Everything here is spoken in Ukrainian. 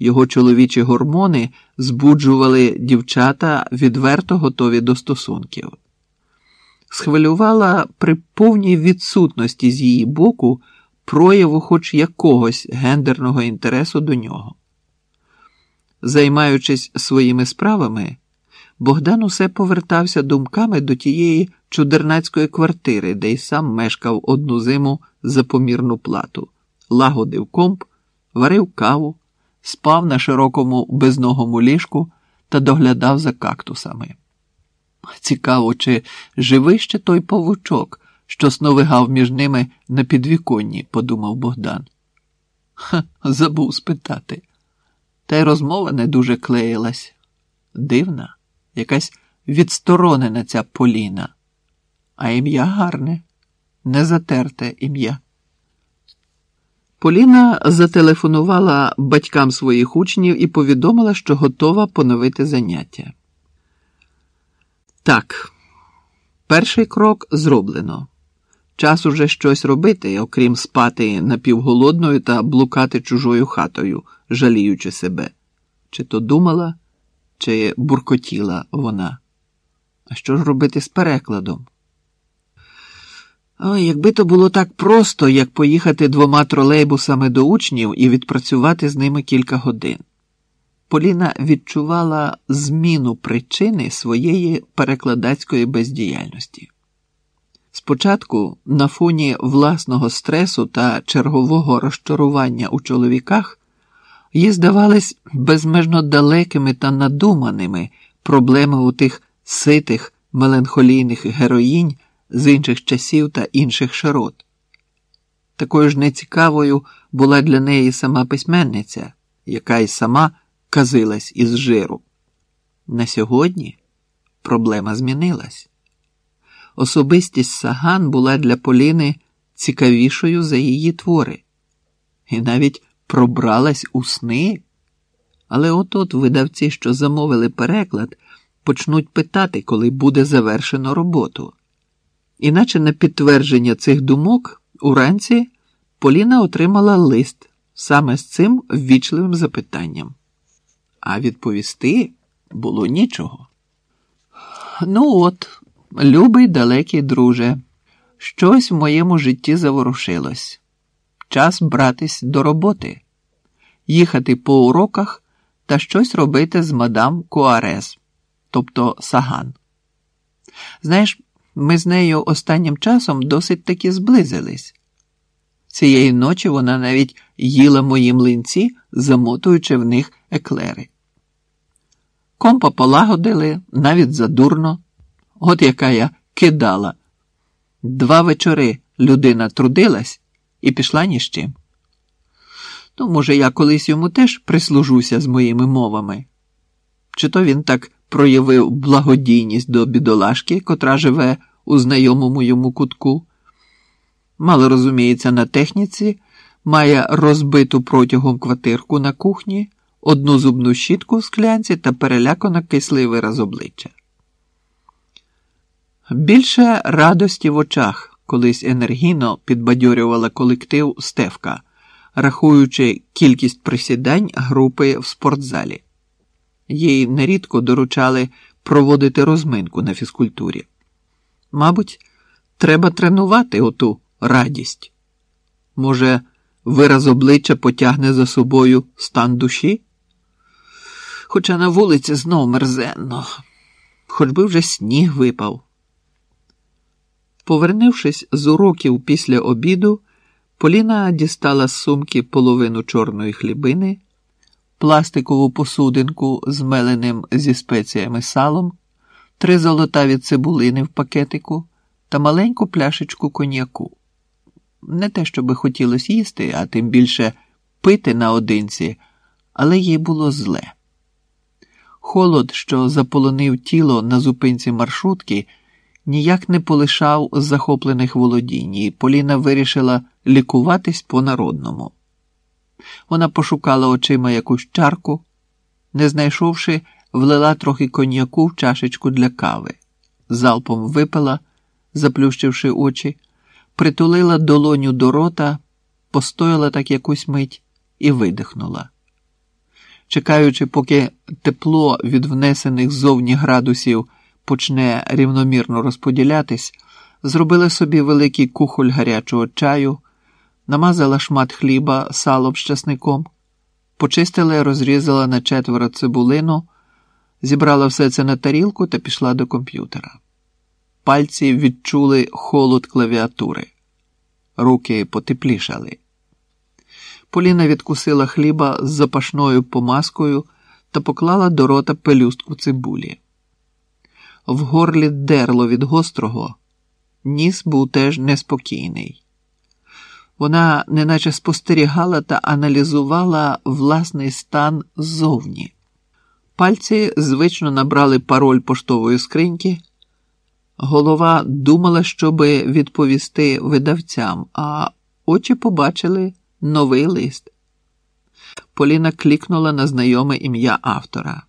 Його чоловічі гормони збуджували дівчата відверто готові до стосунків. Схвилювала при повній відсутності з її боку прояву хоч якогось гендерного інтересу до нього. Займаючись своїми справами, Богдан усе повертався думками до тієї чудернацької квартири, де й сам мешкав одну зиму за помірну плату, лагодив комп, варив каву, спав на широкому безногому ліжку та доглядав за кактусами. Цікаво, чи живий ще той павучок, що сновигав між ними на підвіконні, подумав Богдан. Ха, забув спитати. Та й розмова не дуже клеїлась. Дивна, якась відсторонена ця Поліна. А ім'я гарне, незатерте ім'я. Поліна зателефонувала батькам своїх учнів і повідомила, що готова поновити заняття. Так, перший крок зроблено. Час уже щось робити, окрім спати напівголодною та блукати чужою хатою, жаліючи себе. Чи то думала, чи буркотіла вона. А що ж робити з перекладом? Ой, якби то було так просто, як поїхати двома тролейбусами до учнів і відпрацювати з ними кілька годин. Поліна відчувала зміну причини своєї перекладацької бездіяльності. Спочатку, на фоні власного стресу та чергового розчарування у чоловіках, їй здавались безмежно далекими та надуманими проблеми у тих ситих, меланхолійних героїнь з інших часів та інших широт. Такою ж нецікавою була для неї сама письменниця, яка й сама казилась із жиру. На сьогодні проблема змінилась. Особистість Саган була для Поліни цікавішою за її твори, і навіть пробралась у сни. Але от-от видавці, що замовили переклад, почнуть питати, коли буде завершено роботу. Іначе на підтвердження цих думок уранці Поліна отримала лист саме з цим ввічливим запитанням. А відповісти було нічого. Ну от, любий далекий друже, щось в моєму житті заворушилось. Час братись до роботи, їхати по уроках та щось робити з мадам Куарез, тобто Саган. Знаєш, ми з нею останнім часом досить таки зблизились. Цієї ночі вона навіть їла мої млинці, замотуючи в них еклери. Компа полагодили навіть задурно, от яка я кидала. Два вечори людина трудилась і пішла ні з чим. Ну, може, я колись йому теж прислужуся з моїми мовами. Чи то він так проявив благодійність до бідолашки, котра живе у знайомому йому кутку. Мало розуміється на техніці, має розбиту протягом квартирку на кухні, одну зубну щітку в склянці та перелякано кислий вираз обличчя. Більше радості в очах колись енергійно підбадьорювала колектив Стевка, рахуючи кількість присідань групи в спортзалі. Їй нерідко доручали проводити розминку на фізкультурі. Мабуть, треба тренувати оту радість. Може, вираз обличчя потягне за собою стан душі? Хоча на вулиці знов мерзенно, хоч би вже сніг випав. Повернувшись з уроків після обіду, Поліна дістала з сумки половину чорної хлібини, пластикову посудинку з меленим зі спеціями салом три золотаві цибулини в пакетику та маленьку пляшечку коньяку. Не те, щоби хотілося їсти, а тим більше пити наодинці, але їй було зле. Холод, що заполонив тіло на зупинці маршрутки, ніяк не полишав захоплених володінь, і Поліна вирішила лікуватись по-народному. Вона пошукала очима якусь чарку, не знайшовши влила трохи коньяку в чашечку для кави, залпом випила, заплющивши очі, притулила долоню до рота, постояла так якусь мить і видихнула. чекаючи, поки тепло від внесених зовні градусів почне рівномірно розподілятись, зробила собі великий кухоль гарячого чаю, намазала шмат хліба салом з часником, почистила і розрізала на четверо цибулину, зібрала все це на тарілку та пішла до комп'ютера. Пальці відчули холод клавіатури, руки потеплішали. Поліна відкусила хліба з запашною помазкою та поклала до рота пелюстку цибулі. В горлі дерло від гострого, ніс був теж неспокійний. Вона неначе спостерігала та аналізувала власний стан ззовні. Пальці звично набрали пароль поштової скриньки. Голова думала, щоби відповісти видавцям, а очі побачили новий лист. Поліна клікнула на знайоме ім'я автора.